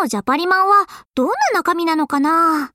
のジャパリマンはどんな中身なのかな？